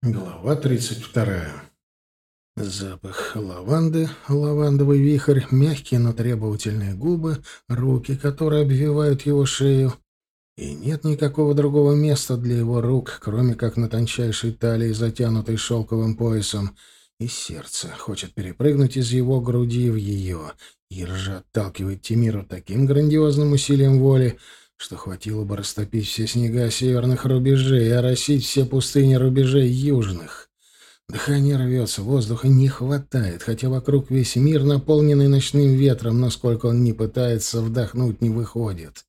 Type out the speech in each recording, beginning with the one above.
Глава 32. Запах лаванды, лавандовый вихрь, мягкие, но требовательные губы, руки, которые обвивают его шею. И нет никакого другого места для его рук, кроме как на тончайшей талии, затянутой шелковым поясом. И сердце хочет перепрыгнуть из его груди в ее. Иржа отталкивает Тимиру таким грандиозным усилием воли, что хватило бы растопить все снега северных рубежей и оросить все пустыни рубежей южных. Дыхание рвется, воздуха не хватает, хотя вокруг весь мир, наполненный ночным ветром, насколько он не пытается вдохнуть, не выходит.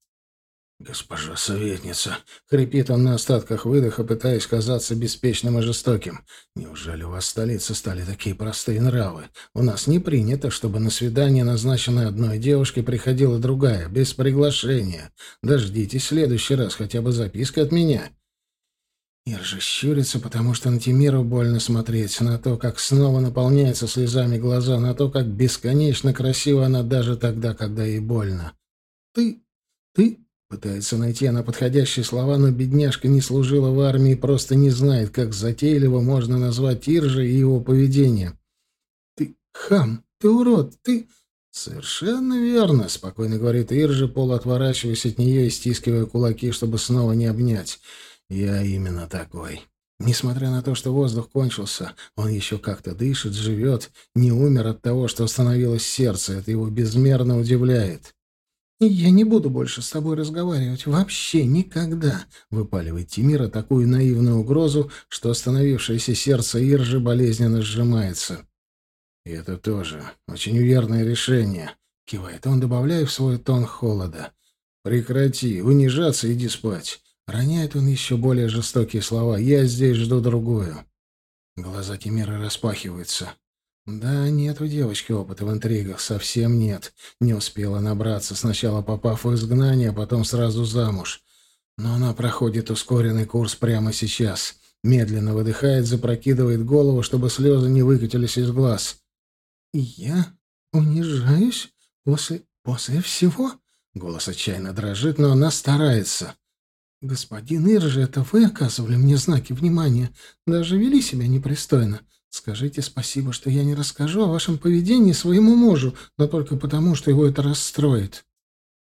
«Госпожа советница!» — хрипит он на остатках выдоха, пытаясь казаться беспечным и жестоким. «Неужели у вас в столице стали такие простые нравы? У нас не принято, чтобы на свидание, назначенное одной девушкой, приходила другая, без приглашения. Дождитесь следующий раз хотя бы записка от меня». Иржа щурится, потому что на Тимиру больно смотреть, на то, как снова наполняются слезами глаза, на то, как бесконечно красиво она даже тогда, когда ей больно. «Ты... ты...» Пытается найти она подходящие слова, но бедняжка не служила в армии и просто не знает, как затейливо можно назвать Иржа и его поведение. «Ты хам, ты урод, ты...» «Совершенно верно», — спокойно говорит Иржа, полуотворачиваясь от нее и стискивая кулаки, чтобы снова не обнять. «Я именно такой». Несмотря на то, что воздух кончился, он еще как-то дышит, живет, не умер от того, что остановилось сердце. Это его безмерно удивляет. «Я не буду больше с тобой разговаривать. Вообще никогда!» — выпаливает Тимира такую наивную угрозу, что остановившееся сердце Иржи болезненно сжимается. «И это тоже очень верное решение», — кивает он, добавляя в свой тон холода. «Прекрати, унижаться, иди спать». Роняет он еще более жестокие слова. «Я здесь жду другую». Глаза Тимира распахиваются. Да, нет у девочки опыта в интригах, совсем нет. Не успела набраться, сначала попав в изгнание, а потом сразу замуж. Но она проходит ускоренный курс прямо сейчас. Медленно выдыхает, запрокидывает голову, чтобы слезы не выкатились из глаз. «Я унижаюсь после... после всего?» Голос отчаянно дрожит, но она старается. «Господин Иржи, это вы оказывали мне знаки внимания. Даже вели себя непристойно. Скажите спасибо, что я не расскажу о вашем поведении своему мужу, но только потому, что его это расстроит».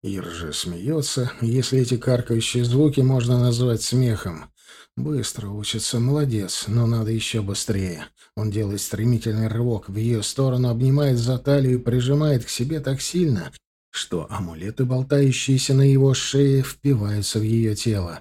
Ир же смеется, если эти каркающие звуки можно назвать смехом. Быстро учится, молодец, но надо еще быстрее. Он делает стремительный рывок в ее сторону, обнимает за талию и прижимает к себе так сильно, что амулеты, болтающиеся на его шее, впиваются в ее тело.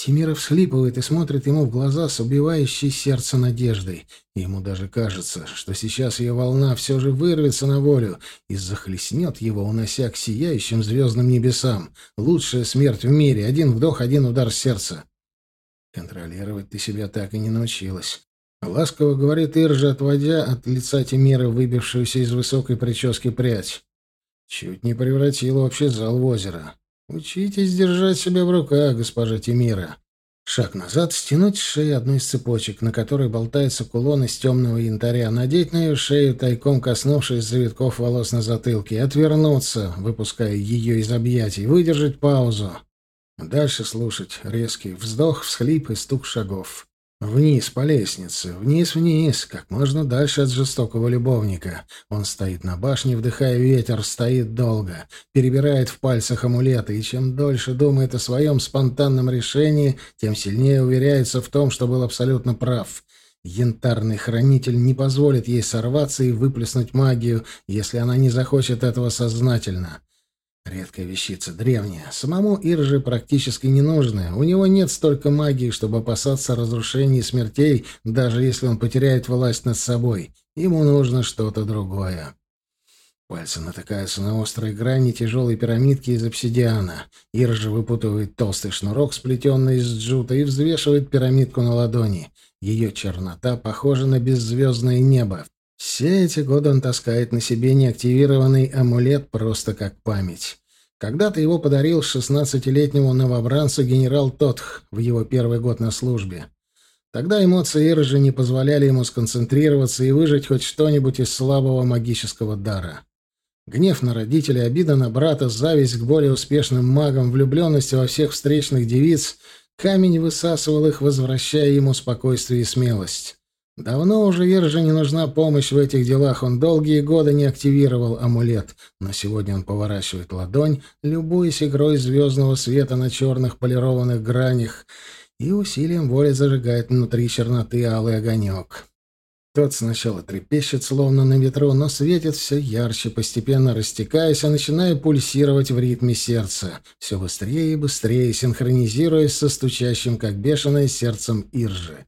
Тимиров всхлипывает и смотрит ему в глаза с убивающей сердце надеждой. Ему даже кажется, что сейчас ее волна все же вырвется на волю и захлестнет его, унося к сияющим звездным небесам. Лучшая смерть в мире. Один вдох, один удар сердца. Контролировать ты себя так и не научилась. Ласково говорит Иржа, отводя от лица Тимира выбившуюся из высокой прически прядь. Чуть не превратила общий зал в озеро. Учитесь держать себя в руках, госпожа Тимира. Шаг назад, стянуть с шеи одну из цепочек, на которой болтается кулон из темного янтаря, надеть на ее шею, тайком коснувшись завитков волос на затылке, отвернуться, выпуская ее из объятий, выдержать паузу. Дальше слушать резкий вздох, всхлип и стук шагов. Вниз по лестнице, вниз-вниз, как можно дальше от жестокого любовника. Он стоит на башне, вдыхая ветер, стоит долго, перебирает в пальцах амулеты, и чем дольше думает о своем спонтанном решении, тем сильнее уверяется в том, что был абсолютно прав. Янтарный хранитель не позволит ей сорваться и выплеснуть магию, если она не захочет этого сознательно. Редкая вещица, древняя. Самому Ирже практически не нужная. У него нет столько магии, чтобы опасаться разрушений и смертей, даже если он потеряет власть над собой. Ему нужно что-то другое. Пальцы натыкаются на острые грани тяжелой пирамидки из обсидиана. Иржа выпутывает толстый шнурок, сплетенный из джута, и взвешивает пирамидку на ладони. Ее чернота похожа на беззвездное небо. Все эти годы он таскает на себе неактивированный амулет просто как память. Когда-то его подарил шестнадцатилетнему новобранцу генерал Тотх в его первый год на службе. Тогда эмоции Иржи не позволяли ему сконцентрироваться и выжить хоть что-нибудь из слабого магического дара. Гнев на родителей, обида на брата, зависть к более успешным магам, влюбленность во всех встречных девиц — Камень высасывал их, возвращая ему спокойствие и смелость. Давно уже Ирже не нужна помощь в этих делах, он долгие годы не активировал амулет, но сегодня он поворачивает ладонь, любуясь игрой звездного света на черных полированных гранях, и усилием воли зажигает внутри черноты алый огонек. Тот сначала трепещет, словно на ветру, но светит все ярче, постепенно растекаясь, а начиная пульсировать в ритме сердца, все быстрее и быстрее, синхронизируясь со стучащим, как бешеное, сердцем Иржи.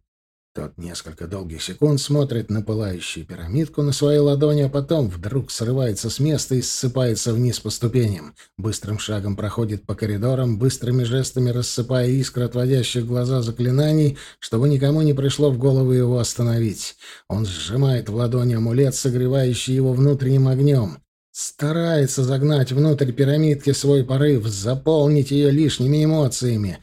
Тот несколько долгих секунд смотрит на пылающую пирамидку на своей ладони, а потом вдруг срывается с места и ссыпается вниз по ступеням. Быстрым шагом проходит по коридорам, быстрыми жестами рассыпая искры отводящих глаза заклинаний, чтобы никому не пришло в голову его остановить. Он сжимает в ладони амулет, согревающий его внутренним огнем. Старается загнать внутрь пирамидки свой порыв, заполнить ее лишними эмоциями.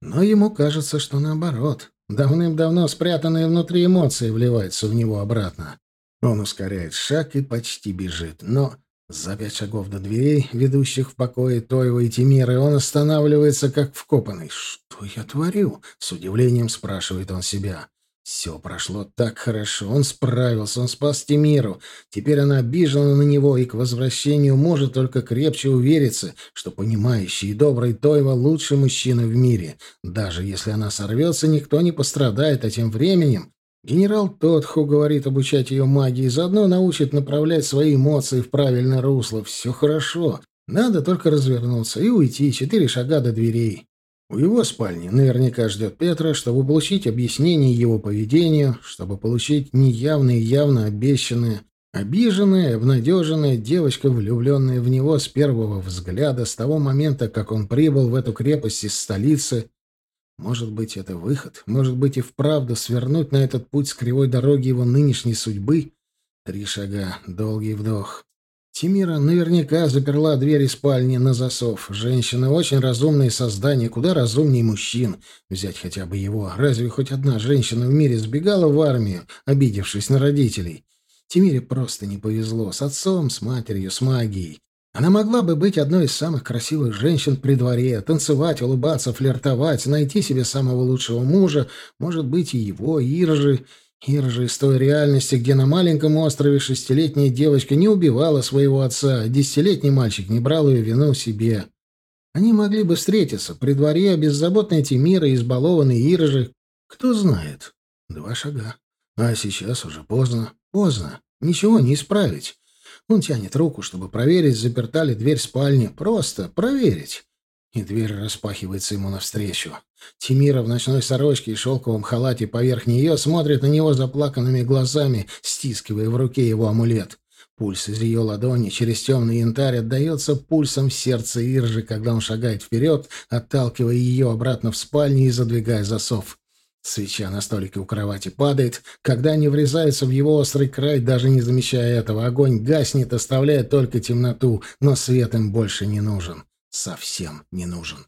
Но ему кажется, что наоборот — Давным-давно спрятанные внутри эмоции вливаются в него обратно. Он ускоряет шаг и почти бежит, но за пять шагов до дверей, ведущих в покое Тоева и Тимира, он останавливается как вкопанный. «Что я творю?» — с удивлением спрашивает он себя. Все прошло так хорошо. Он справился, он спас Тимиру. Теперь она обижена на него и к возвращению может только крепче увериться, что понимающий и добрый Тойва лучший мужчина в мире. Даже если она сорвется, никто не пострадает, а тем временем генерал Тодху говорит обучать ее магии, заодно научит направлять свои эмоции в правильное русло. Все хорошо. Надо только развернуться и уйти четыре шага до дверей. У его спальни наверняка ждет Петра, чтобы получить объяснение его поведению, чтобы получить неявное и явно обещанное, обиженная, обнадеженная девочка, влюбленная в него с первого взгляда, с того момента, как он прибыл в эту крепость из столицы. Может быть, это выход, может быть, и вправду свернуть на этот путь с кривой дороги его нынешней судьбы. Три шага, долгий вдох. Тимира наверняка заперла двери спальни на засов. Женщины очень разумные создания, куда разумнее мужчин. Взять хотя бы его. Разве хоть одна женщина в мире сбегала в армию, обидевшись на родителей? Тимире просто не повезло. С отцом, с матерью, с магией. Она могла бы быть одной из самых красивых женщин при дворе, танцевать, улыбаться, флиртовать, найти себе самого лучшего мужа, может быть, и его, Иржи, Ира же из той реальности, где на маленьком острове шестилетняя девочка не убивала своего отца, а десятилетний мальчик не брал ее вину себе. Они могли бы встретиться при дворе беззаботной Тимира и избалованной Иржи. Кто знает. Два шага. А сейчас уже поздно. Поздно. Ничего не исправить. Он тянет руку, чтобы проверить, заперта ли дверь спальни. Просто проверить и дверь распахивается ему навстречу. Тимира в ночной сорочке и шелковом халате поверх нее смотрит на него заплаканными глазами, стискивая в руке его амулет. Пульс из ее ладони через темный янтарь отдается пульсом в сердце Иржи, когда он шагает вперед, отталкивая ее обратно в спальню и задвигая засов. Свеча на столике у кровати падает. Когда они врезаются в его острый край, даже не замечая этого, огонь гаснет, оставляя только темноту, но свет им больше не нужен совсем не нужен.